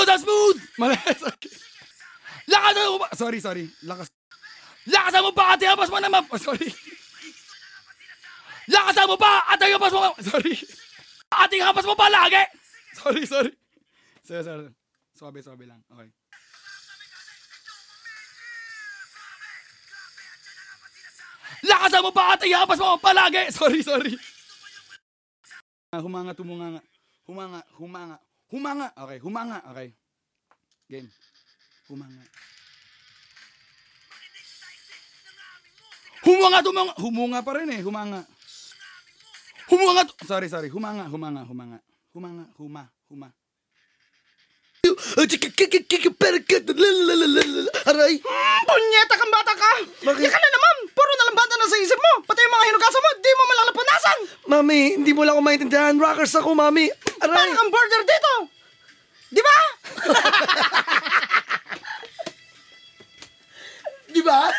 Cause I'm smooth! Mali. Sorry. Lakasan mo ba? Sorry, sorry. Lakas. Lakasan mo pa at iabas mo naman. Oh, sorry. Lakasan mo pa at iabas mo. Sorry. At iabas mo pa lagi. Sorry, sorry. Sorry, sorry. Swabe, swabe lang. Okay. Lakasan mo pa at iabas mo palagi. Sorry, sorry. Humanga, tumunganga. Humanga, humanga. Humanga. Okay, humanga. Okay. Game. Humanga. Humunga, tumunga. Humunga pa rin eh. Humanga. Humunga. tu- Sorry, sorry. Humanga, humanga, humanga. Humanga, huma, huma. Aray! Punyeta kang bata ka! Bakit? Yan ka na naman! Puro na lang bata na sa isip mo! Pati yung mga hinugasan mo, Mami, hindi mo lang ako maintindihan. Rockers ako, mami. Aray! Parang kang border dito! Di ba? Di ba?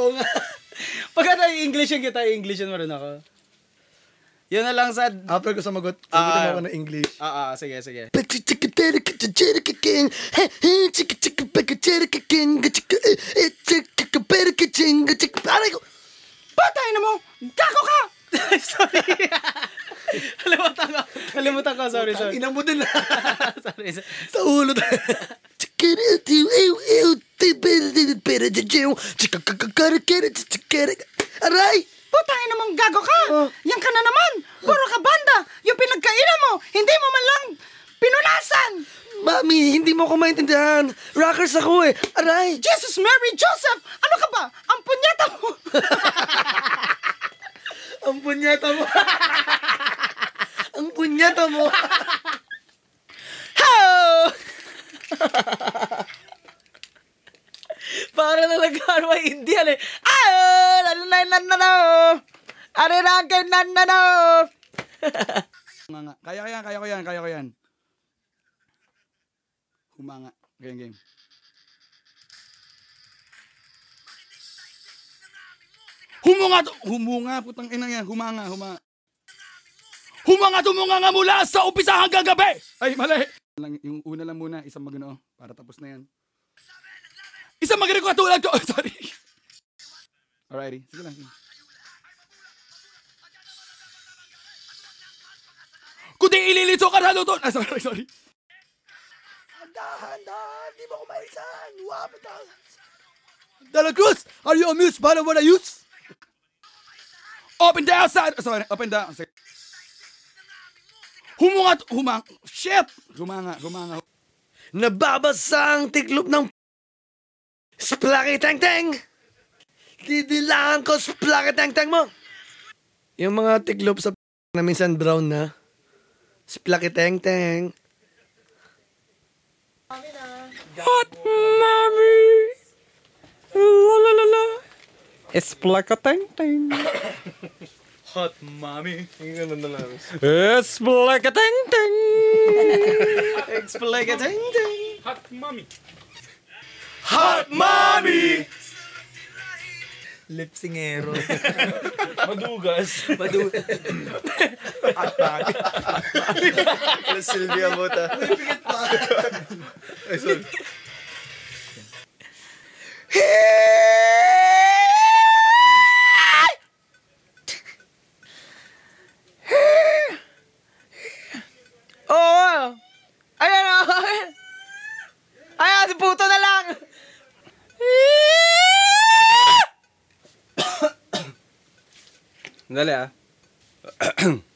Oo nga. Pagka tayo English yun kita, English yun mo rin ako. Yun na lang sa... After ko sumagot, sagutin mo Ah. ako ng English. Ah, ah, sige, sige. Ko! Patay na mo! Gago ka! sorry. Kalimutan ko. Kalimutan ko, sorry, sorry. Inang mo din sorry, sorry. Sa ulo. Aray! Putang ina mong gago ka! Oh. Yan ka na naman! Puro ka banda! Yung pinagkainan mo, hindi mo man lang pinunasan! Mami, hindi mo ako maintindihan. Rockers ako eh. Aray! Jesus, Mary, Joseph! Ano ka ba? Ang punyeta mo! Ang punyata mo. Ang punyata mo. Para na nagkaroon ay Indian eh. Ah! Lalay na na na! Arirangay na na na! Humanga. Kaya ko yan, kaya ko yan, kaya ko yan. Humanga. Game, game. Humunga, humunga, putang ina yan. Humanga, humanga. Humanga, tumunga nga mula sa umpisa hanggang gabi! Ay, mali. Lang, yung una lang muna, isang magano, para tapos na yan. Isang magano ko katulad ko. Sorry. Alrighty, sige lang. Kundi ililito ka na luto. Ah, sorry, sorry. Dahan-dahan, di mo ako maisan. Wapit Dela Cruz, are you amused by what I use? Up and down side. Sorry, up and down. Sige. Humunga, humang, shit! Humanga, humanga. Nababasa ang tiklop ng Splaky Tang Tang! Didilaan ko Splaky Tang Tang mo! Yung mga tiklop sa na minsan brown na. Splaky Tang Tang. Hot mommy! La la la! It's like a ting ting. Hot mommy. It's like a ting ting. It's like a ting ting. Hot mommy! Hot mommy! Lipsingero. Madugas. Madu. Silvia Mota. Oo! Puto na lang! Dali ah.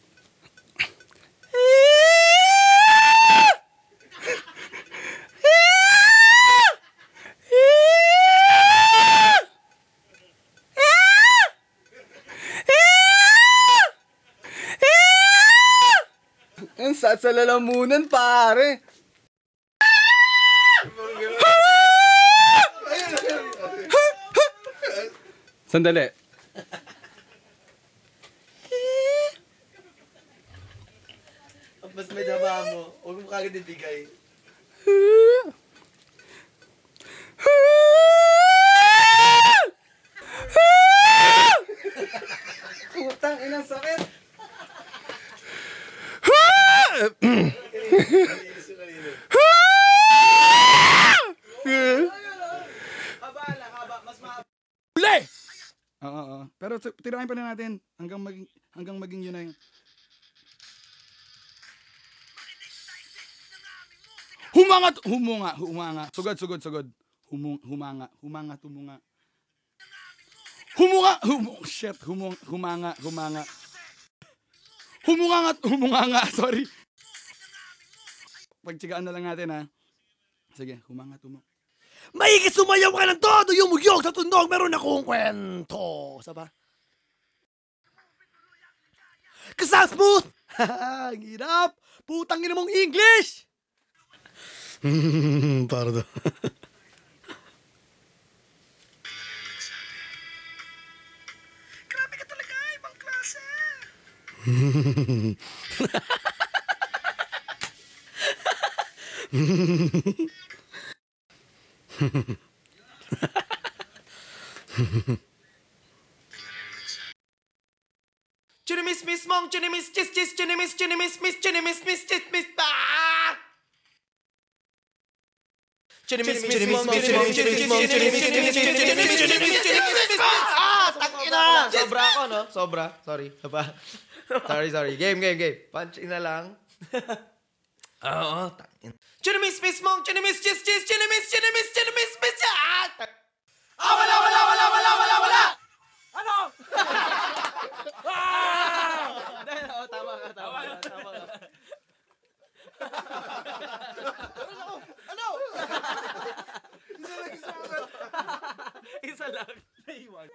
Ang sad sa lalamunan, pare. Sandali. Mas may dama mo. Huwag mo kagad ibigay. Putang inang sakit. Sa- tirahin pa na natin hanggang maging hanggang maging yun na yun. Humangat, humunga, humanga. Sugod, sugod, sugod. Humung, humanga, humanga, tumunga. Humunga, humunga, shit, humung, humanga, humanga. Humunga nga, humunga nga, sorry. Pagtsigaan na lang natin ha. Sige, humanga, tumunga. Maigi sumayaw ka ng todo yung mugyog sa tundong meron akong kwento. Saba? Kasang smooth! Ang hirap! Putang ina mong English! Para daw. Grabe ka talaga, ibang klase. Chinimis miss mong chinimis chis chis chinimis chinimis miss chinimis miss chis miss ah! Chinimis miss mong chinimis chinimis mong chinimis chinimis chinimis chinimis chinimis ah! Takina! Sobra ako no? Sobra. Sorry. Apa? Sorry, sorry. Game, game, game. Punch in na lang. Oo, takin. Chinimis miss mong chinimis chis chis chinimis chinimis chinimis miss ah! Ah, wala, wala, wala, wala, wala, wala! Ano? Oo, tama ka, tama ka, tama ka. Isa lang. Naiwan.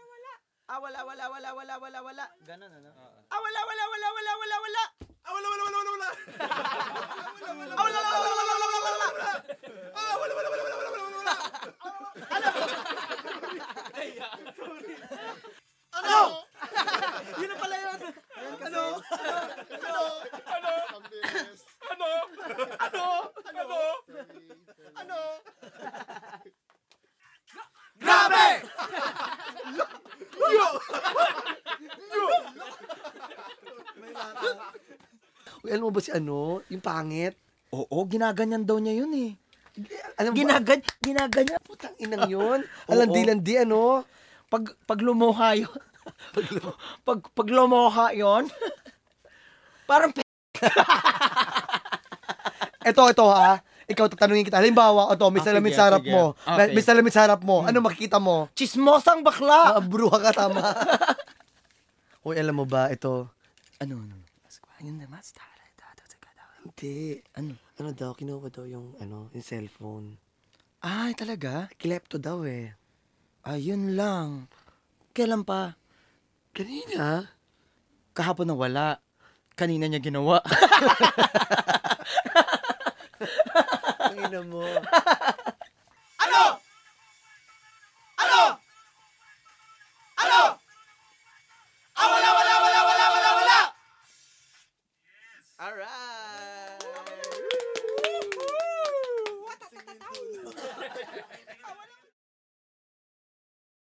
Ah, wala, wala, wala, wala, wala, wala. Ganon, ano? Ah, wala, wala, wala, wala, wala, wala. Ah, wala, wala, wala, wala, wala. Ah, wala, wala, wala, wala, wala, wala, wala. Ah, wala, wala, wala, wala, wala, wala, wala. Yun na pala yun. Ano? Grabe! Uy, alam mo ba si ano? Yung pangit? Oo, ginaganyan daw niya yun eh. Alam? Ginagan, ginaganyan. Putang inang yun. Alandi-landi, ano? Pag, pag lumuha yun. pag, pag lumuha yun. parang p- Ito, ito ha. Ikaw, tatanungin kita. Halimbawa, ito, may Ah, salamin sige, sa harap sige. mo. Okay. May salamin sa harap mo. Ano makikita mo? chismosang bakla. Ah, bruha ka, tama. Uy, alam mo ba, ito, ano, ano? Yun naman, hindi. Ano? Ano daw, kinuha daw yung, ano, yung cellphone. Ay, talaga? Klepto daw eh. Ayun lang. Kailan pa? Kanina? Kahapon na wala. Kanina niya ginawa. Ang ina mo.